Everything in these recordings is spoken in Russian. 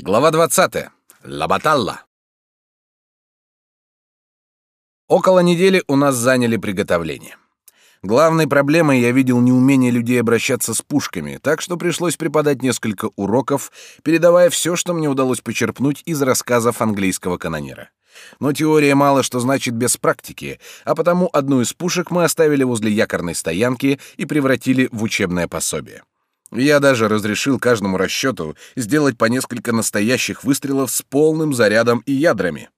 Глава 20. Лабаталла. Около недели у нас заняли приготовление. Главной проблемой я видел неумение людей обращаться с пушками, так что пришлось преподать несколько уроков, передавая все, что мне удалось почерпнуть из рассказов английского канонира. Но теория мало что значит без практики, а потому одну из пушек мы оставили возле якорной стоянки и превратили в учебное пособие. Я даже разрешил каждому расчету сделать по несколько настоящих выстрелов с полным зарядом и ядрами.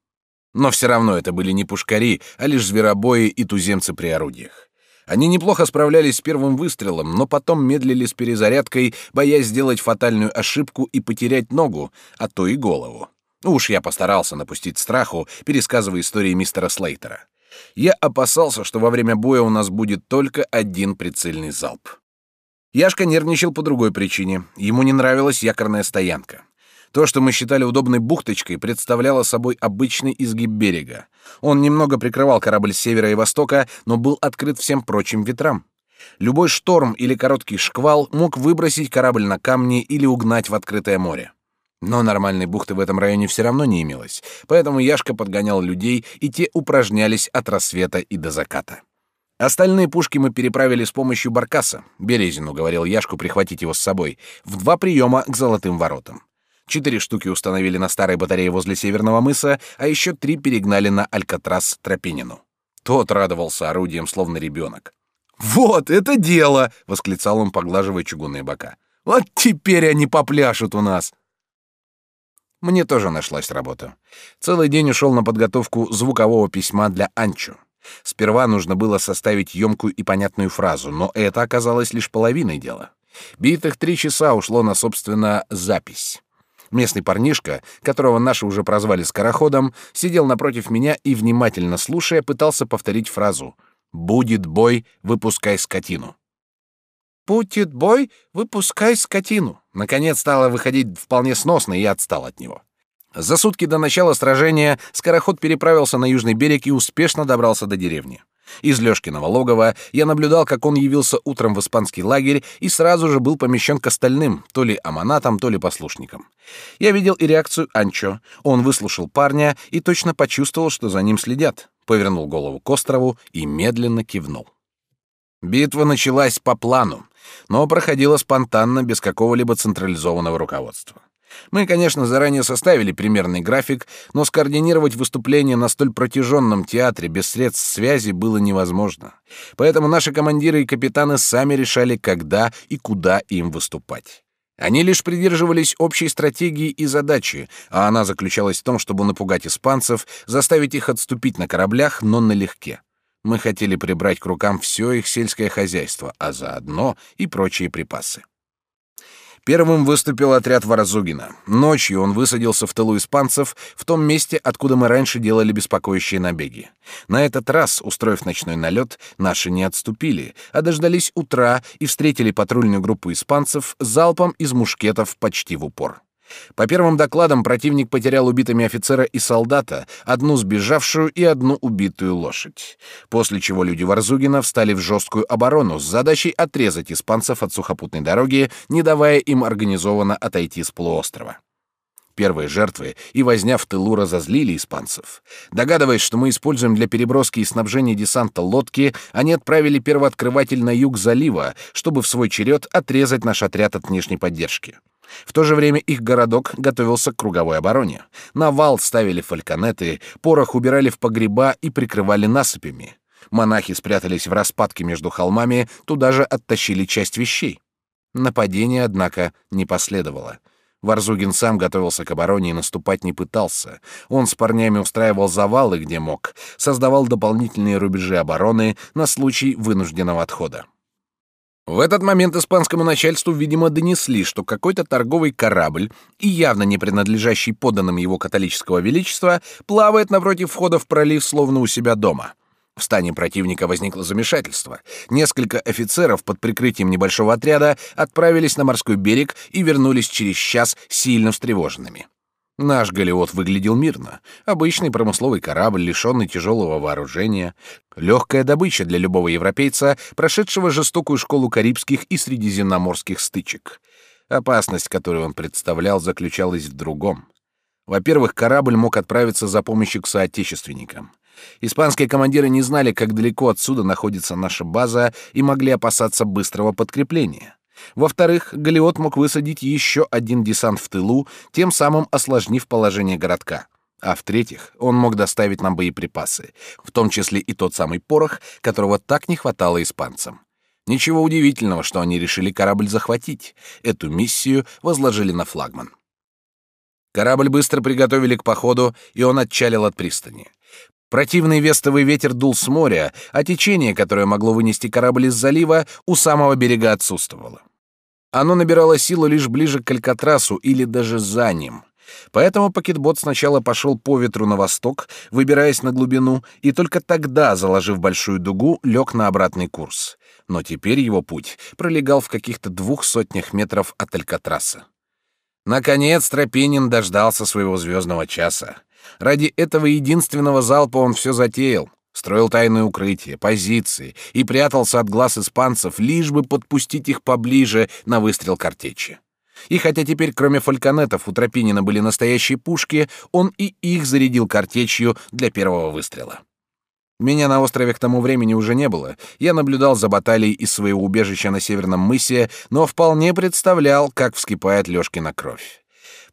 Но все равно это были не пушкари, а лишь зверобои и туземцы при орудиях. Они неплохо справлялись с первым выстрелом, но потом медлили с перезарядкой, боясь сделать фатальную ошибку и потерять ногу, а то и голову. Уж я постарался напустить страху, пересказывая истории мистера Слейтера. Я опасался, что во время боя у нас будет только один прицельный залп. Яшка нервничал по другой причине. Ему не нравилась якорная стоянка. То, что мы считали удобной бухточкой, представляло собой обычный изгиб берега. Он немного прикрывал корабль с севера и востока, но был открыт всем прочим ветрам. Любой шторм или короткий шквал мог выбросить корабль на камни или угнать в открытое море. Но нормальной бухты в этом районе все равно не имелось, поэтому Яшка подгонял людей, и те упражнялись от рассвета и до заката. Остальные пушки мы переправили с помощью баркаса. Березину говорил Яшку прихватить его с собой в два приема к золотым воротам. Четыре штуки установили на старой батарее возле Северного мыса, а еще три перегнали на Алькатрас Тропинину. Тот радовался орудием, словно ребенок. «Вот это дело!» — восклицал он, поглаживая чугунные бока. «Вот теперь они попляшут у нас!» Мне тоже нашлась работа. Целый день ушел на подготовку звукового письма для Анчо. Сперва нужно было составить емкую и понятную фразу, но это оказалось лишь половиной дела. Битых три часа ушло на, собственно, запись. Местный парнишка, которого наши уже прозвали скороходом, сидел напротив меня и, внимательно слушая, пытался повторить фразу «Будет бой, выпускай скотину». «Будет бой, выпускай скотину». Наконец стало выходить вполне сносно, и я отстал от него. За сутки до начала сражения скороход переправился на южный берег и успешно добрался до деревни. Из Лёшкиного логова я наблюдал, как он явился утром в испанский лагерь и сразу же был помещен к остальным, то ли аманатам, то ли послушникам. Я видел и реакцию Анчо. Он выслушал парня и точно почувствовал, что за ним следят. Повернул голову к острову и медленно кивнул. Битва началась по плану, но проходила спонтанно, без какого-либо централизованного руководства. Мы, конечно, заранее составили примерный график, но скоординировать выступление на столь протяженном театре без средств связи было невозможно. Поэтому наши командиры и капитаны сами решали, когда и куда им выступать. Они лишь придерживались общей стратегии и задачи, а она заключалась в том, чтобы напугать испанцев, заставить их отступить на кораблях, но налегке. Мы хотели прибрать к рукам все их сельское хозяйство, а заодно и прочие припасы. Первым выступил отряд Воразугина. Ночью он высадился в тылу испанцев, в том месте, откуда мы раньше делали беспокоящие набеги. На этот раз, устроив ночной налет, наши не отступили, а дождались утра и встретили патрульную группу испанцев залпом из мушкетов почти в упор. По первым докладам противник потерял убитыми офицера и солдата, одну сбежавшую и одну убитую лошадь. После чего люди Варзугина встали в жесткую оборону с задачей отрезать испанцев от сухопутной дороги, не давая им организованно отойти с полуострова. Первые жертвы и возня в тылу разозлили испанцев. Догадываясь, что мы используем для переброски и снабжения десанта лодки, они отправили первооткрыватель на юг залива, чтобы в свой черед отрезать наш отряд от внешней поддержки. В то же время их городок готовился к круговой обороне. На вал ставили фальконеты, порох убирали в погреба и прикрывали насыпями. Монахи спрятались в распадке между холмами, туда же оттащили часть вещей. Нападение, однако, не последовало. Варзугин сам готовился к обороне и наступать не пытался. Он с парнями устраивал завалы, где мог, создавал дополнительные рубежи обороны на случай вынужденного отхода. В этот момент испанскому начальству, видимо, донесли, что какой-то торговый корабль, и явно не принадлежащий подданным его католического величества, плавает напротив входа в пролив, словно у себя дома. В стане противника возникло замешательство. Несколько офицеров под прикрытием небольшого отряда отправились на морской берег и вернулись через час сильно встревоженными. Наш галеот выглядел мирно. Обычный промысловый корабль, лишенный тяжелого вооружения. Легкая добыча для любого европейца, прошедшего жестокую школу карибских и средиземноморских стычек. Опасность, которую он представлял, заключалась в другом. Во-первых, корабль мог отправиться за помощью к соотечественникам. Испанские командиры не знали, как далеко отсюда находится наша база, и могли опасаться быстрого подкрепления. Во-вторых, Галиот мог высадить еще один десант в тылу, тем самым осложнив положение городка. А в-третьих, он мог доставить нам боеприпасы, в том числе и тот самый порох, которого так не хватало испанцам. Ничего удивительного, что они решили корабль захватить. Эту миссию возложили на флагман. Корабль быстро приготовили к походу, и он отчалил от пристани. Противный вестовый ветер дул с моря, а течение, которое могло вынести корабль из залива, у самого берега отсутствовало. Оно набирало силу лишь ближе к Алькатрасу или даже за ним. Поэтому пакетбот сначала пошел по ветру на восток, выбираясь на глубину, и только тогда, заложив большую дугу, лег на обратный курс. Но теперь его путь пролегал в каких-то двух сотнях метров от Алькатраса. Наконец Тропинин дождался своего звездного часа. Ради этого единственного залпа он все затеял. Строил тайное укрытие, позиции и прятался от глаз испанцев, лишь бы подпустить их поближе на выстрел картечи. И хотя теперь, кроме фальконетов, у Тропинина были настоящие пушки, он и их зарядил картечью для первого выстрела. Меня на острове к тому времени уже не было. Я наблюдал за баталией из своего убежища на северном мысе, но вполне представлял, как вскипает Лёшкина кровь.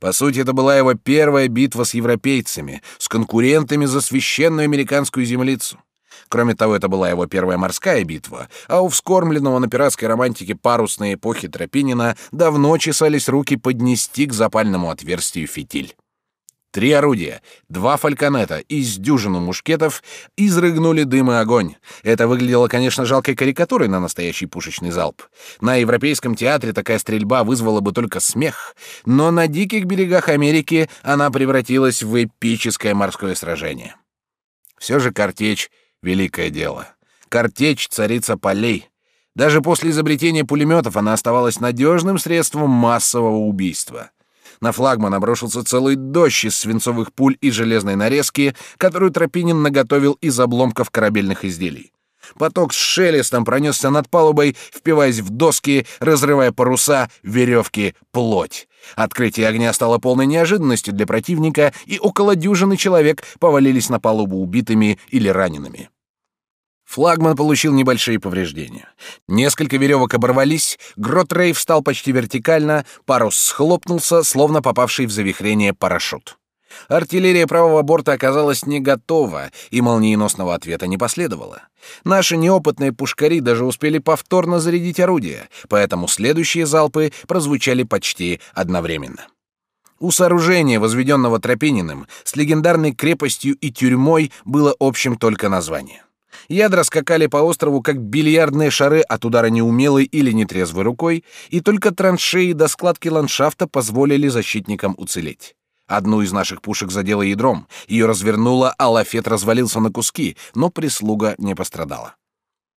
По сути, это была его первая битва с европейцами, с конкурентами за священную американскую землицу. Кроме того, это была его первая морская битва, а у вскормленного на пиратской романтике парусной эпохи Тропинина давно чесались руки поднести к запальному отверстию фитиль. Три орудия, два фальконета и с дюжину мушкетов изрыгнули дым и огонь. Это выглядело, конечно, жалкой карикатурой на настоящий пушечный залп. На Европейском театре такая стрельба вызвала бы только смех, но на диких берегах Америки она превратилась в эпическое морское сражение. Все же картечь — великое дело. Картечь — царица полей. Даже после изобретения пулеметов она оставалась надежным средством массового убийства. На флагман обрушился целый дождь из свинцовых пуль и железной нарезки, которую Тропинин наготовил из обломков корабельных изделий. Поток с шелестом пронесся над палубой, впиваясь в доски, разрывая паруса, веревки, плоть. Открытие огня стало полной неожиданностью для противника, и около дюжины человек повалились на палубу убитыми или ранеными. Флагман получил небольшие повреждения. Несколько веревок оборвались, грот Рей встал почти вертикально, парус схлопнулся, словно попавший в завихрение парашют. Артиллерия правого борта оказалась не готова, и молниеносного ответа не последовало. Наши неопытные пушкари даже успели повторно зарядить орудия, поэтому следующие залпы прозвучали почти одновременно. У сооружения, возведенного Тропининым, с легендарной крепостью и тюрьмой было общим только название. Ядра скакали по острову, как бильярдные шары от удара неумелой или нетрезвой рукой, и только траншеи до складки ландшафта позволили защитникам уцелеть. Одну из наших пушек задело ядром, ее развернуло, а лафет развалился на куски, но прислуга не пострадала.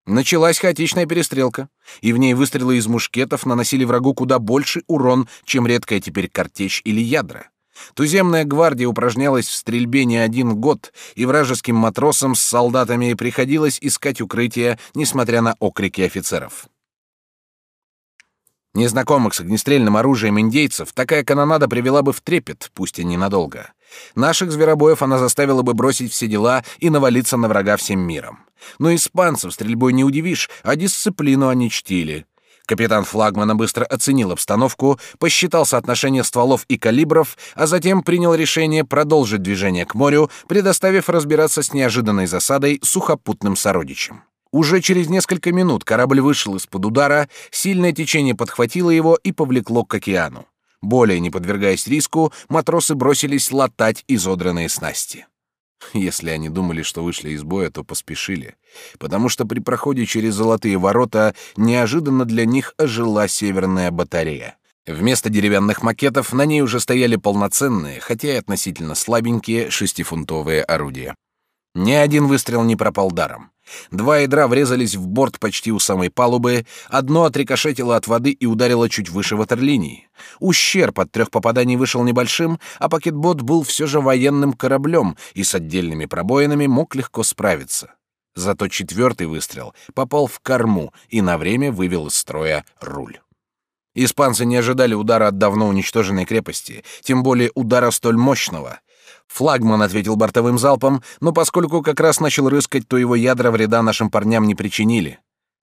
Началась хаотичная перестрелка, и в ней выстрелы из мушкетов наносили врагу куда больше урон, чем редкая теперь картечь или ядра. Туземная гвардия упражнялась в стрельбе не один год, и вражеским матросам с солдатами приходилось искать укрытие, несмотря на окрики офицеров. Незнакомых с огнестрельным оружием индейцев такая канонада привела бы в трепет, пусть и ненадолго. Наших зверобоев она заставила бы бросить все дела и навалиться на врага всем миром. Но испанцев стрельбой не удивишь, а дисциплину они чтили. Капитан флагмана быстро оценил обстановку, посчитал соотношение стволов и калибров, а затем принял решение продолжить движение к морю, предоставив разбираться с неожиданной засадой сухопутным сородичам. Уже через несколько минут корабль вышел из-под удара, сильное течение подхватило его и повлекло к океану. Более не подвергаясь риску, матросы бросились латать изодранные снасти. Если они думали, что вышли из боя, то поспешили, потому что при проходе через золотые ворота неожиданно для них ожила северная батарея. Вместо деревянных макетов на ней уже стояли полноценные, хотя и относительно слабенькие, шестифунтовые орудия. Ни один выстрел не пропал даром. Два ядра врезались в борт почти у самой палубы, одно отрикошетило от воды и ударило чуть выше ватерлинии. Ущерб от трех попаданий вышел небольшим, а пакетбот был все же военным кораблем и с отдельными пробоинами мог легко справиться. Зато четвертый выстрел попал в корму и на время вывел из строя руль. Испанцы не ожидали удара от давно уничтоженной крепости, тем более удара столь мощного. Флагман ответил бортовым залпом, но поскольку как раз начал рыскать, то его ядра вреда нашим парням не причинили.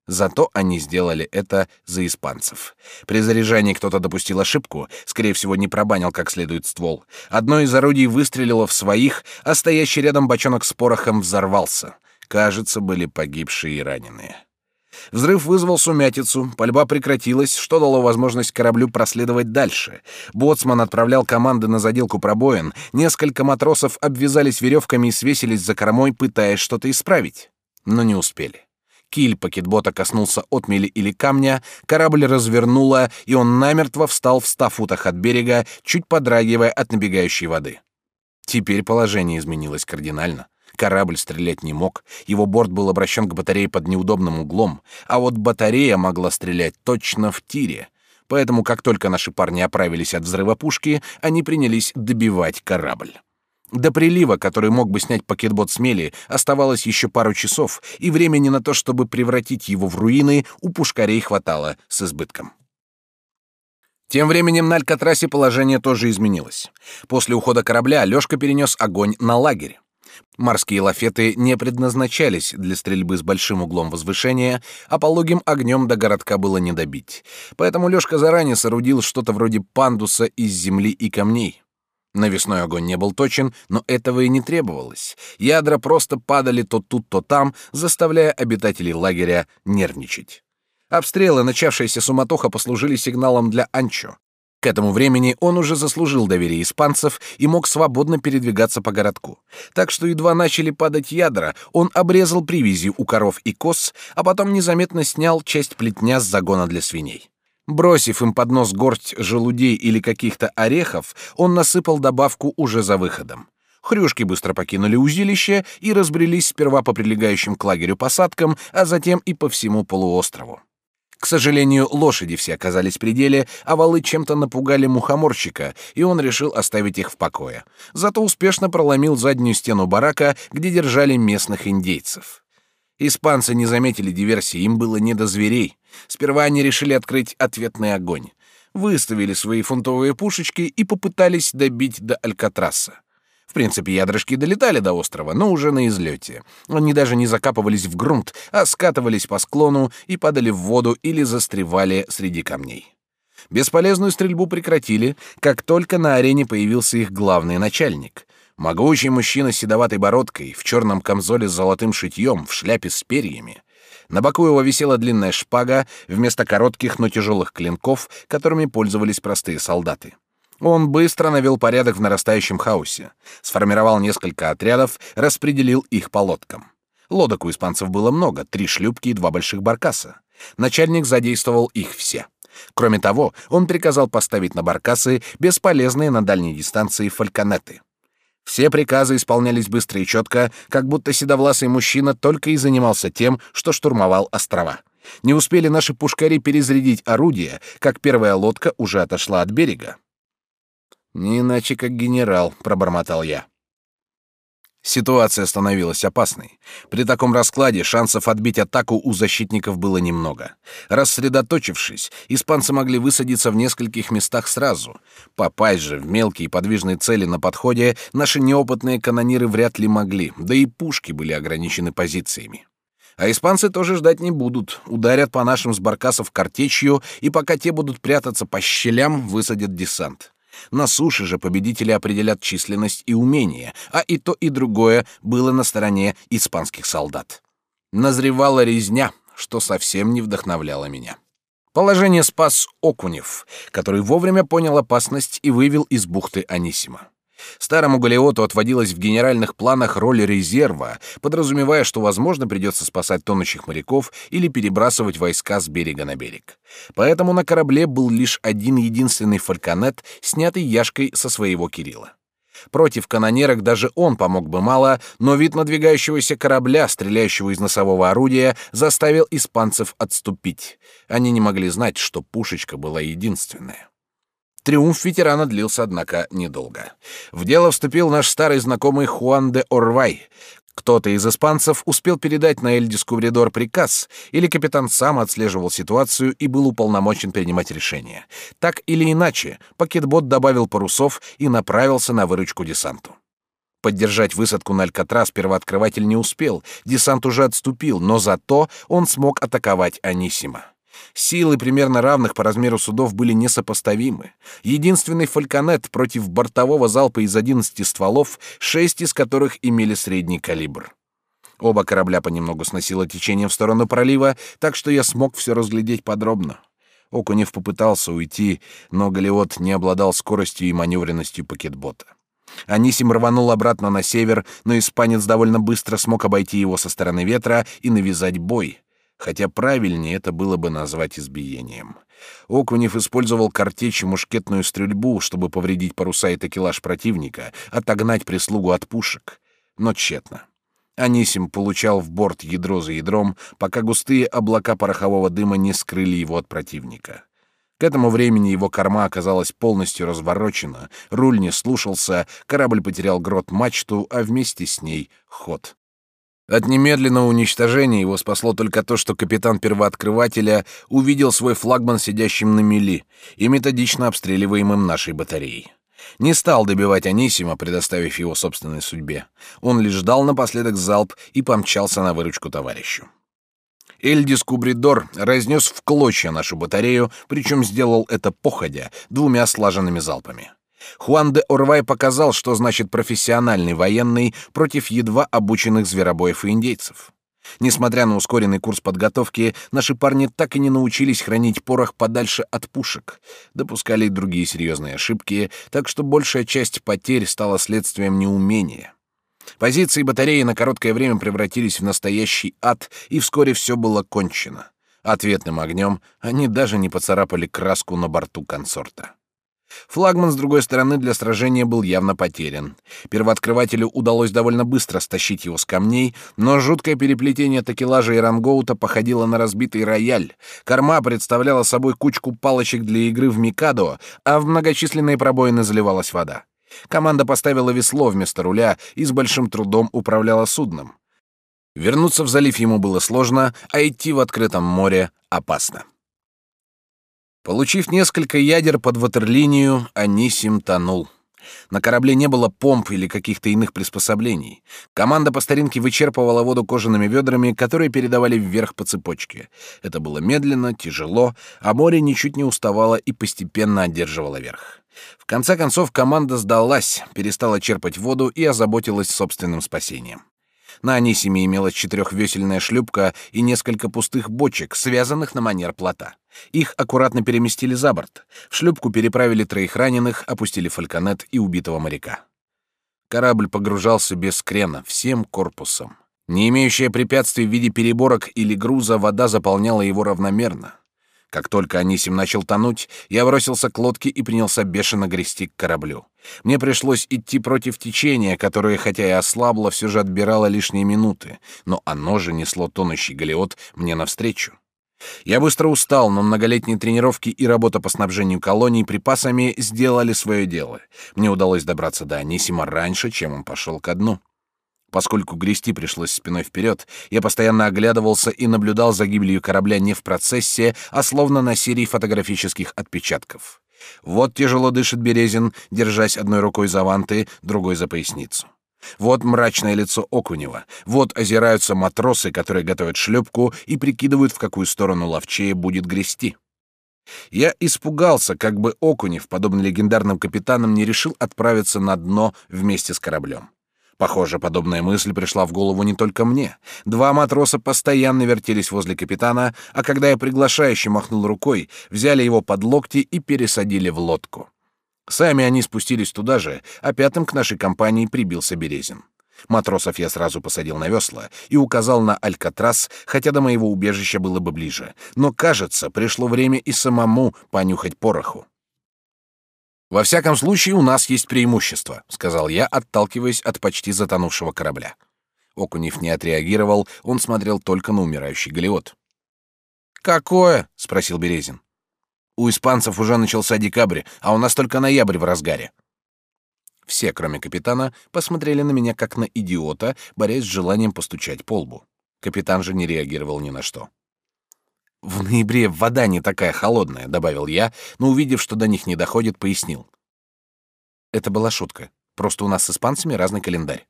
Зато они сделали это за испанцев. При заряжании кто-то допустил ошибку, скорее всего, не пробанил как следует ствол. Одно из орудий выстрелило в своих, а стоящий рядом бочонок с порохом взорвался. Кажется, были погибшие и раненые. Взрыв вызвал сумятицу, пальба прекратилась, что дало возможность кораблю проследовать дальше. Боцман отправлял команды на заделку пробоин, несколько матросов обвязались веревками и свесились за кормой, пытаясь что-то исправить. Но не успели. Киль пакетбота коснулся отмели или камня, корабль развернуло, и он намертво встал в ста футах от берега, чуть подрагивая от набегающей воды. Теперь положение изменилось кардинально. Корабль стрелять не мог, его борт был обращен к батарее под неудобным углом, а вот батарея могла стрелять точно в тире. Поэтому, как только наши парни оправились от взрыва пушки, они принялись добивать корабль. До прилива, который мог бы снять пакетбот с оставалось еще пару часов, и времени на то, чтобы превратить его в руины, у пушкарей хватало с избытком. Тем временем на Алькатрасе положение тоже изменилось. После ухода корабля Лёшка перенес огонь на лагерь. Морские лафеты не предназначались для стрельбы с большим углом возвышения, а пологим огнем до городка было не добить. Поэтому Лёшка заранее соорудил что-то вроде пандуса из земли и камней. Навесной огонь не был точен, но этого и не требовалось. Ядра просто падали то тут, то там, заставляя обитателей лагеря нервничать. Обстрелы, начавшаяся суматоха, послужили сигналом для Анчо. К этому времени он уже заслужил доверие испанцев и мог свободно передвигаться по городку. Так что едва начали падать ядра, он обрезал привязи у коров и коз, а потом незаметно снял часть плетня с загона для свиней. Бросив им под нос горсть желудей или каких-то орехов, он насыпал добавку уже за выходом. Хрюшки быстро покинули узилище и разбрелись сперва по прилегающим к лагерю посадкам, а затем и по всему полуострову. К сожалению, лошади все оказались при деле, а валы чем-то напугали мухоморщика, и он решил оставить их в покое. Зато успешно проломил заднюю стену барака, где держали местных индейцев. Испанцы не заметили диверсии, им было не до зверей. Сперва они решили открыть ответный огонь. Выставили свои фунтовые пушечки и попытались добить до Алькатраса принципе, ядрышки долетали до острова, но уже на излете. Они даже не закапывались в грунт, а скатывались по склону и падали в воду или застревали среди камней. Бесполезную стрельбу прекратили, как только на арене появился их главный начальник. Могучий мужчина с седоватой бородкой, в черном камзоле с золотым шитьем, в шляпе с перьями. На боку его висела длинная шпага вместо коротких, но тяжелых клинков, которыми пользовались простые солдаты. Он быстро навел порядок в нарастающем хаосе, сформировал несколько отрядов, распределил их по лодкам. Лодок у испанцев было много, три шлюпки и два больших баркаса. Начальник задействовал их все. Кроме того, он приказал поставить на баркасы бесполезные на дальней дистанции фальконеты. Все приказы исполнялись быстро и четко, как будто седовласый мужчина только и занимался тем, что штурмовал острова. Не успели наши пушкари перезарядить орудия, как первая лодка уже отошла от берега. Не иначе как генерал, пробормотал я. Ситуация становилась опасной. При таком раскладе шансов отбить атаку у защитников было немного. Рассредоточившись, испанцы могли высадиться в нескольких местах сразу. Попасть же в мелкие подвижные цели на подходе наши неопытные канониры вряд ли могли, да и пушки были ограничены позициями. А испанцы тоже ждать не будут. Ударят по нашим с баркасов картечью, и пока те будут прятаться по щелям, высадят десант. На суше же победители определят численность и умение, а и то, и другое было на стороне испанских солдат. Назревала резня, что совсем не вдохновляло меня. Положение спас Окунев, который вовремя понял опасность и вывел из бухты Анисима. Старому Галиоту отводилась в генеральных планах роль резерва, подразумевая, что, возможно, придется спасать тонущих моряков или перебрасывать войска с берега на берег. Поэтому на корабле был лишь один единственный фальконет, снятый Яшкой со своего Кирилла. Против канонерок даже он помог бы мало, но вид надвигающегося корабля, стреляющего из носового орудия, заставил испанцев отступить. Они не могли знать, что пушечка была единственная. Триумф ветерана длился, однако, недолго. В дело вступил наш старый знакомый Хуан де Орвай. Кто-то из испанцев успел передать на Эль Дискувридор приказ, или капитан сам отслеживал ситуацию и был уполномочен принимать решения. Так или иначе, пакетбот добавил парусов и направился на выручку десанту. Поддержать высадку на Алькатрас первооткрыватель не успел, десант уже отступил, но зато он смог атаковать Анисима. Силы примерно равных по размеру судов были несопоставимы. Единственный фальконет против бортового залпа из 11 стволов, шесть из которых имели средний калибр. Оба корабля понемногу сносило течение в сторону пролива, так что я смог все разглядеть подробно. Окунев попытался уйти, но Галиот не обладал скоростью и маневренностью пакетбота. Анисим рванул обратно на север, но испанец довольно быстро смог обойти его со стороны ветра и навязать бой хотя правильнее это было бы назвать избиением. Окунев использовал картечь и мушкетную стрельбу, чтобы повредить паруса и такелаж противника, отогнать прислугу от пушек. Но тщетно. Анисим получал в борт ядро за ядром, пока густые облака порохового дыма не скрыли его от противника. К этому времени его корма оказалась полностью разворочена, руль не слушался, корабль потерял грот мачту, а вместе с ней — ход. От немедленного уничтожения его спасло только то, что капитан первооткрывателя увидел свой флагман сидящим на мели и методично обстреливаемым нашей батареей. Не стал добивать Анисима, предоставив его собственной судьбе. Он лишь ждал напоследок залп и помчался на выручку товарищу. Эльдис Кубридор разнес в клочья нашу батарею, причем сделал это походя, двумя слаженными залпами. Хуан де Орвай показал, что значит профессиональный военный против едва обученных зверобоев и индейцев. Несмотря на ускоренный курс подготовки, наши парни так и не научились хранить порох подальше от пушек, допускали и другие серьезные ошибки, так что большая часть потерь стала следствием неумения. Позиции батареи на короткое время превратились в настоящий ад, и вскоре все было кончено. Ответным огнем они даже не поцарапали краску на борту консорта. Флагман, с другой стороны, для сражения был явно потерян. Первооткрывателю удалось довольно быстро стащить его с камней, но жуткое переплетение такелажа и рангоута походило на разбитый рояль. Корма представляла собой кучку палочек для игры в микадо, а в многочисленные пробоины заливалась вода. Команда поставила весло вместо руля и с большим трудом управляла судном. Вернуться в залив ему было сложно, а идти в открытом море опасно. Получив несколько ядер под ватерлинию, Анисим тонул. На корабле не было помп или каких-то иных приспособлений. Команда по старинке вычерпывала воду кожаными ведрами, которые передавали вверх по цепочке. Это было медленно, тяжело, а море ничуть не уставало и постепенно одерживало верх. В конце концов команда сдалась, перестала черпать воду и озаботилась собственным спасением. На Анисиме имелась четырехвесельная шлюпка и несколько пустых бочек, связанных на манер плота. Их аккуратно переместили за борт. В шлюпку переправили троих раненых, опустили фальконет и убитого моряка. Корабль погружался без крена, всем корпусом. Не имеющая препятствий в виде переборок или груза, вода заполняла его равномерно. Как только Анисим начал тонуть, я бросился к лодке и принялся бешено грести к кораблю. Мне пришлось идти против течения, которое, хотя и ослабло, все же отбирало лишние минуты, но оно же несло тонущий галеот мне навстречу. Я быстро устал, но многолетние тренировки и работа по снабжению колоний припасами сделали свое дело. Мне удалось добраться до Анисима раньше, чем он пошел ко дну. Поскольку грести пришлось спиной вперед, я постоянно оглядывался и наблюдал за гибелью корабля не в процессе, а словно на серии фотографических отпечатков. Вот тяжело дышит Березин, держась одной рукой за ванты, другой за поясницу. Вот мрачное лицо Окунева. Вот озираются матросы, которые готовят шлюпку и прикидывают, в какую сторону ловчее будет грести. Я испугался, как бы Окунев, подобно легендарным капитанам, не решил отправиться на дно вместе с кораблем. Похоже, подобная мысль пришла в голову не только мне. Два матроса постоянно вертелись возле капитана, а когда я приглашающе махнул рукой, взяли его под локти и пересадили в лодку. Сами они спустились туда же, а пятым к нашей компании прибился Березин. Матросов я сразу посадил на весла и указал на Алькатрас, хотя до моего убежища было бы ближе. Но, кажется, пришло время и самому понюхать пороху. «Во всяком случае, у нас есть преимущество», — сказал я, отталкиваясь от почти затонувшего корабля. Окунев не отреагировал, он смотрел только на умирающий Галиот. «Какое?» — спросил Березин. У испанцев уже начался декабрь, а у нас только ноябрь в разгаре. Все, кроме капитана, посмотрели на меня как на идиота, борясь с желанием постучать по лбу. Капитан же не реагировал ни на что. «В ноябре вода не такая холодная», — добавил я, но, увидев, что до них не доходит, пояснил. Это была шутка. Просто у нас с испанцами разный календарь.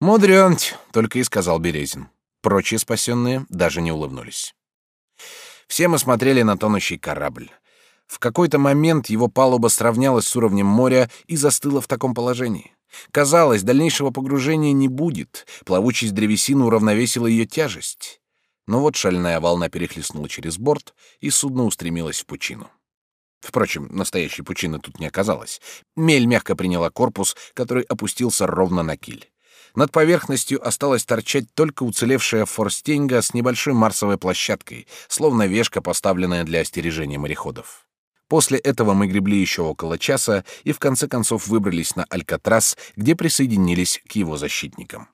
«Мудрёнть», — только и сказал Березин. Прочие спасенные даже не улыбнулись. Все мы смотрели на тонущий корабль. В какой-то момент его палуба сравнялась с уровнем моря и застыла в таком положении. Казалось, дальнейшего погружения не будет. Плавучесть древесины уравновесила ее тяжесть. Но вот шальная волна перехлестнула через борт, и судно устремилось в пучину. Впрочем, настоящей пучины тут не оказалось. Мель мягко приняла корпус, который опустился ровно на киль. Над поверхностью осталась торчать только уцелевшая форстеньга с небольшой марсовой площадкой, словно вешка, поставленная для остережения мореходов. После этого мы гребли еще около часа и в конце концов выбрались на Алькатрас, где присоединились к его защитникам.